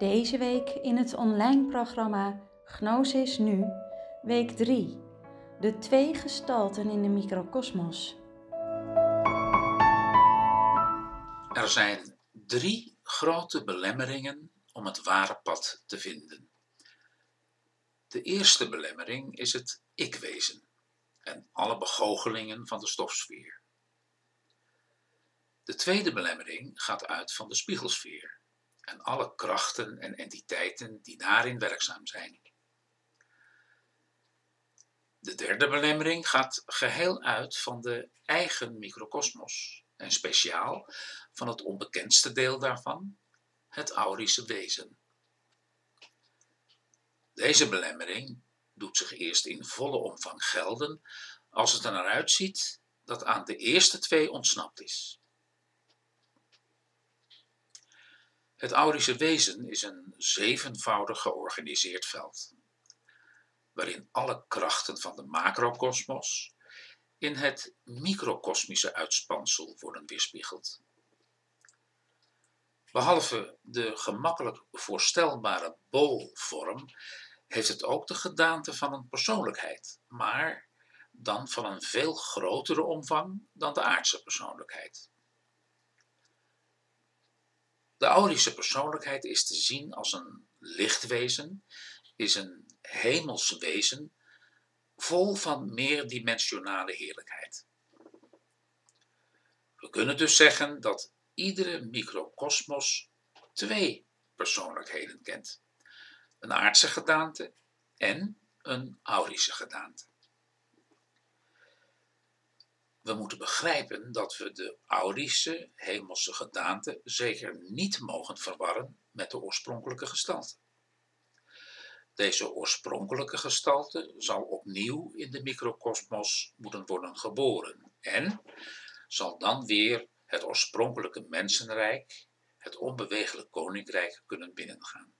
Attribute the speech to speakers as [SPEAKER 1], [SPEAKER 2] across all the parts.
[SPEAKER 1] Deze week in het online programma Gnosis Nu, week 3. De twee gestalten in de microcosmos.
[SPEAKER 2] Er zijn drie grote belemmeringen om het ware pad te vinden. De eerste belemmering is het ik-wezen en alle begoochelingen van de stofsfeer. De tweede belemmering gaat uit van de spiegelsfeer en alle krachten en entiteiten die daarin werkzaam zijn. De derde belemmering gaat geheel uit van de eigen microcosmos en speciaal van het onbekendste deel daarvan, het aurische wezen. Deze belemmering doet zich eerst in volle omvang gelden als het er naar uitziet dat aan de eerste twee ontsnapt is. Het Aurische wezen is een zevenvoudig georganiseerd veld, waarin alle krachten van de macrokosmos in het microkosmische uitspansel worden weerspiegeld. Behalve de gemakkelijk voorstelbare bolvorm heeft het ook de gedaante van een persoonlijkheid, maar dan van een veel grotere omvang dan de aardse persoonlijkheid. De Aurische persoonlijkheid is te zien als een lichtwezen, is een hemels wezen, vol van meerdimensionale heerlijkheid. We kunnen dus zeggen dat iedere microcosmos twee persoonlijkheden kent: een aardse gedaante en een aurische gedaante. We moeten begrijpen dat we de Aurische hemelse gedaante zeker niet mogen verwarren met de oorspronkelijke gestalte. Deze oorspronkelijke gestalte zal opnieuw in de microcosmos moeten worden geboren en zal dan weer het oorspronkelijke mensenrijk, het onbewegelijk koninkrijk, kunnen binnengaan.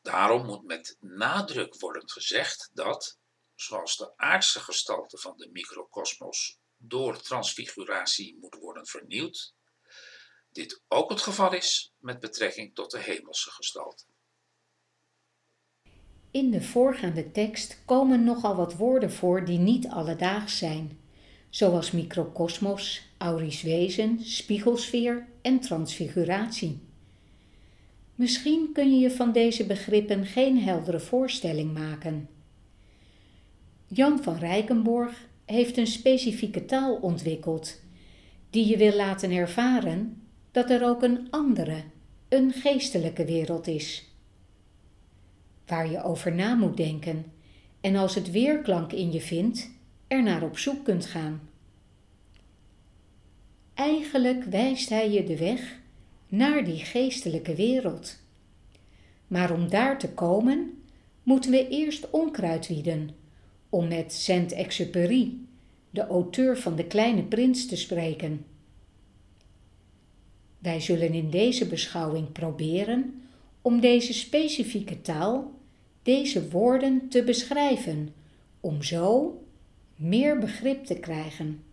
[SPEAKER 2] Daarom moet met nadruk worden gezegd dat zoals de aardse gestalte van de microcosmos door transfiguratie moet worden vernieuwd, dit ook het geval is met betrekking tot de hemelse gestalte.
[SPEAKER 3] In de voorgaande tekst komen nogal wat woorden voor die niet alledaags zijn, zoals microcosmos, aurisch wezen, spiegelsfeer en transfiguratie. Misschien kun je je van deze begrippen geen heldere voorstelling maken. Jan van Rijkenborg heeft een specifieke taal ontwikkeld die je wil laten ervaren dat er ook een andere, een geestelijke wereld is. Waar je over na moet denken en als het weerklank in je vindt, er naar op zoek kunt gaan. Eigenlijk wijst hij je de weg naar die geestelijke wereld. Maar om daar te komen, moeten we eerst onkruid wieden om met Saint-Exupéry, de auteur van De Kleine Prins, te spreken. Wij zullen in deze beschouwing proberen om deze specifieke taal, deze woorden te beschrijven, om zo meer begrip te krijgen.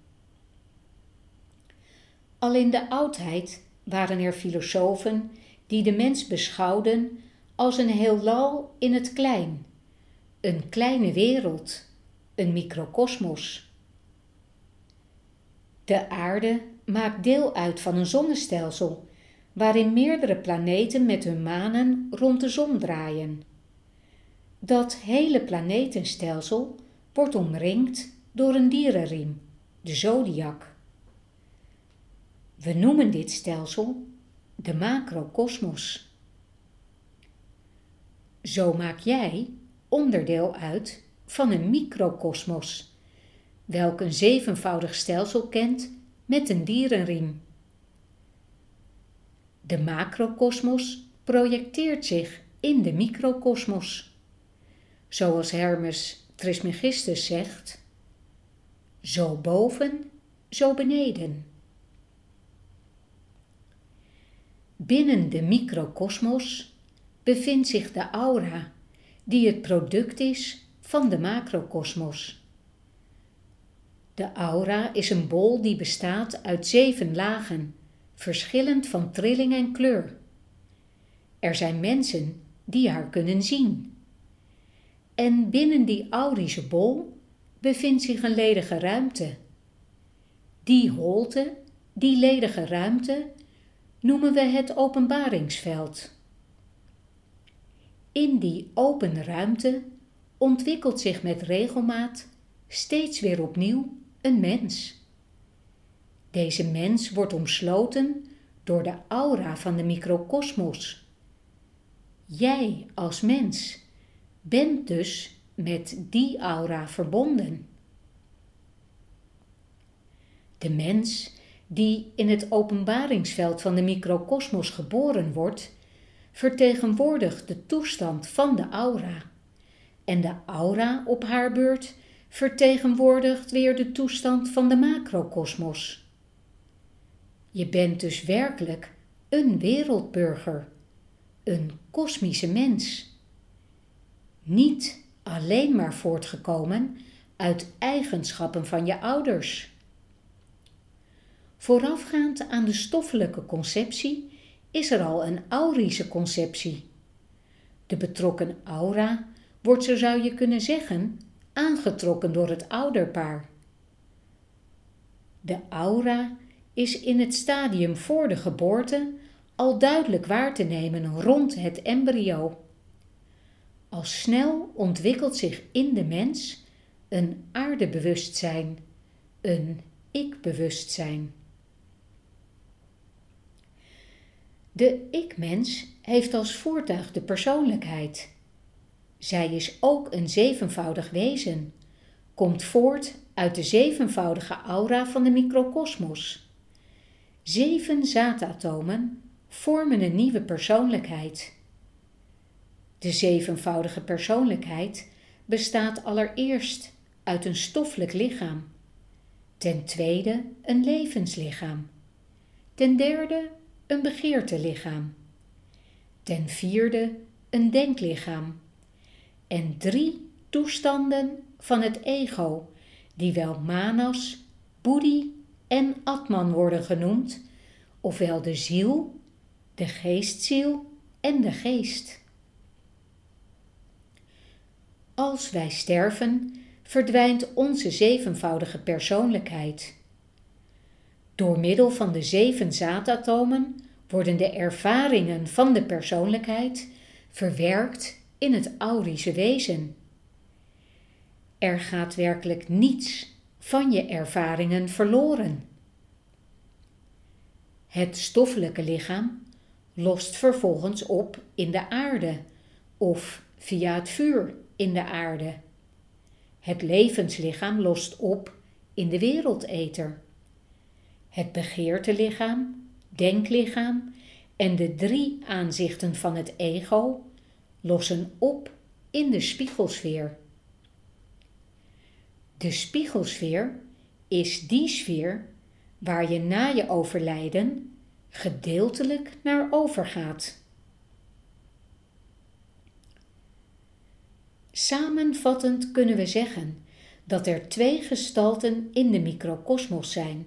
[SPEAKER 3] Al in de oudheid waren er filosofen die de mens beschouwden als een heelal in het klein, een kleine wereld een microcosmos. De aarde maakt deel uit van een zonnestelsel waarin meerdere planeten met hun manen rond de zon draaien. Dat hele planetenstelsel wordt omringd door een dierenriem, de zodiac. We noemen dit stelsel de macrokosmos. Zo maak jij onderdeel uit van een microkosmos, welk een zevenvoudig stelsel kent met een dierenriem. De macrokosmos projecteert zich in de microkosmos. Zoals Hermes Trismegistus zegt: zo boven, zo beneden. Binnen de microkosmos bevindt zich de aura, die het product is van de macrokosmos. De aura is een bol die bestaat uit zeven lagen, verschillend van trilling en kleur. Er zijn mensen die haar kunnen zien. En binnen die aurische bol bevindt zich een ledige ruimte. Die holte, die ledige ruimte, noemen we het openbaringsveld. In die open ruimte ontwikkelt zich met regelmaat steeds weer opnieuw een mens. Deze mens wordt omsloten door de aura van de microkosmos. Jij als mens bent dus met die aura verbonden. De mens die in het openbaringsveld van de microkosmos geboren wordt, vertegenwoordigt de toestand van de aura. En de aura op haar beurt vertegenwoordigt weer de toestand van de macrokosmos. Je bent dus werkelijk een wereldburger, een kosmische mens. Niet alleen maar voortgekomen uit eigenschappen van je ouders. Voorafgaand aan de stoffelijke conceptie is er al een aurische conceptie. De betrokken aura wordt, zo zou je kunnen zeggen, aangetrokken door het ouderpaar. De aura is in het stadium voor de geboorte al duidelijk waar te nemen rond het embryo. Al snel ontwikkelt zich in de mens een aardebewustzijn, een ik-bewustzijn. De ik-mens heeft als voertuig de persoonlijkheid. Zij is ook een zevenvoudig wezen, komt voort uit de zevenvoudige aura van de microkosmos. Zeven zaadatomen vormen een nieuwe persoonlijkheid. De zevenvoudige persoonlijkheid bestaat allereerst uit een stoffelijk lichaam, ten tweede een levenslichaam, ten derde een begeertelichaam, ten vierde een denklichaam en drie toestanden van het ego, die wel manas, buddhi en atman worden genoemd, ofwel de ziel, de geestziel en de geest. Als wij sterven, verdwijnt onze zevenvoudige persoonlijkheid. Door middel van de zeven zaadatomen worden de ervaringen van de persoonlijkheid verwerkt in het aurische wezen. Er gaat werkelijk niets van je ervaringen verloren. Het stoffelijke lichaam lost vervolgens op in de aarde of via het vuur in de aarde. Het levenslichaam lost op in de wereldether. Het begeertelichaam, denklichaam en de drie aanzichten van het ego lossen op in de spiegelsfeer. De spiegelsfeer is die sfeer waar je na je overlijden gedeeltelijk naar overgaat. Samenvattend kunnen we zeggen dat er twee gestalten in de microkosmos zijn: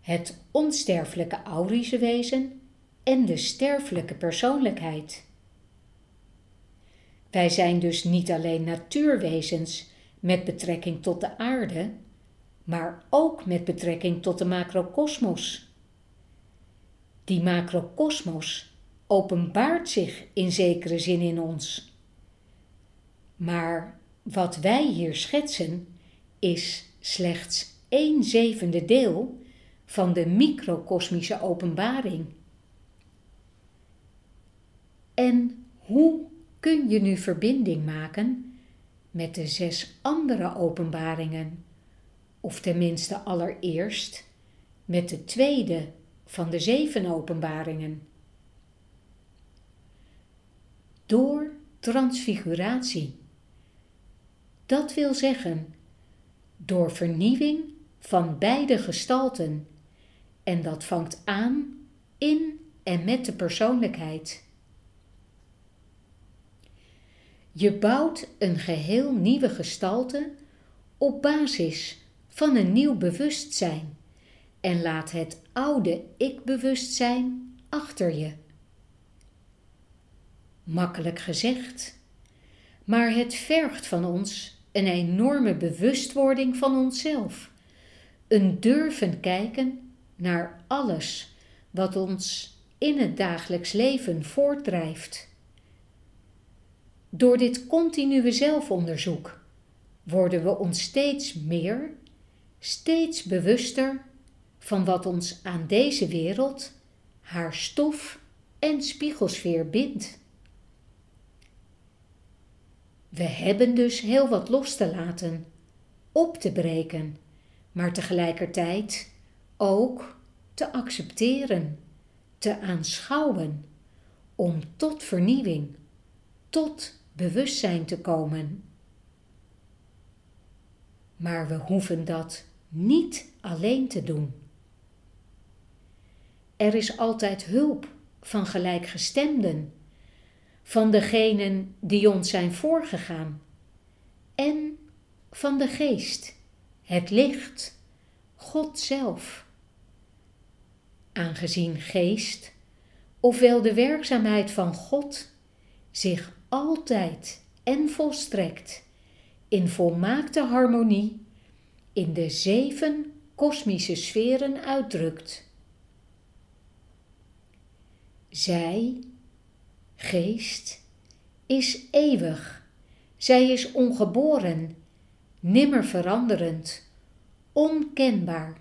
[SPEAKER 3] het onsterfelijke aurische wezen en de sterfelijke persoonlijkheid. Wij zijn dus niet alleen natuurwezens met betrekking tot de aarde, maar ook met betrekking tot de macrokosmos. Die macrokosmos openbaart zich in zekere zin in ons. Maar wat wij hier schetsen is slechts één zevende deel van de microkosmische openbaring. En hoe kun je nu verbinding maken met de zes andere openbaringen, of tenminste allereerst met de tweede van de zeven openbaringen. Door transfiguratie. Dat wil zeggen, door vernieuwing van beide gestalten, en dat vangt aan in en met de persoonlijkheid. Je bouwt een geheel nieuwe gestalte op basis van een nieuw bewustzijn en laat het oude ik-bewustzijn achter je. Makkelijk gezegd, maar het vergt van ons een enorme bewustwording van onszelf, een durven kijken naar alles wat ons in het dagelijks leven voortdrijft. Door dit continue zelfonderzoek worden we ons steeds meer, steeds bewuster van wat ons aan deze wereld, haar stof en spiegelsfeer bindt. We hebben dus heel wat los te laten, op te breken, maar tegelijkertijd ook te accepteren, te aanschouwen, om tot vernieuwing, tot bewustzijn te komen. Maar we hoeven dat niet alleen te doen. Er is altijd hulp van gelijkgestemden, van degenen die ons zijn voorgegaan, en van de geest, het licht, God zelf. Aangezien geest, ofwel de werkzaamheid van God, zich altijd en volstrekt in volmaakte harmonie in de zeven kosmische sferen uitdrukt. Zij, geest, is eeuwig, zij is ongeboren, nimmer veranderend, onkenbaar,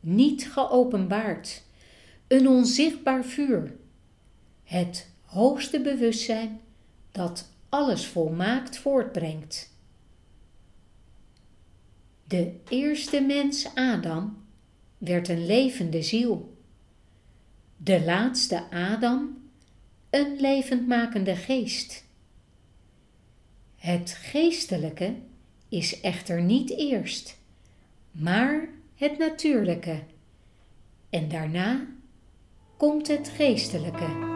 [SPEAKER 3] niet geopenbaard, een onzichtbaar vuur, het hoogste bewustzijn dat alles volmaakt voortbrengt. De eerste mens Adam werd een levende ziel. De laatste Adam een levendmakende geest. Het geestelijke is echter niet eerst, maar het natuurlijke. En daarna komt het geestelijke.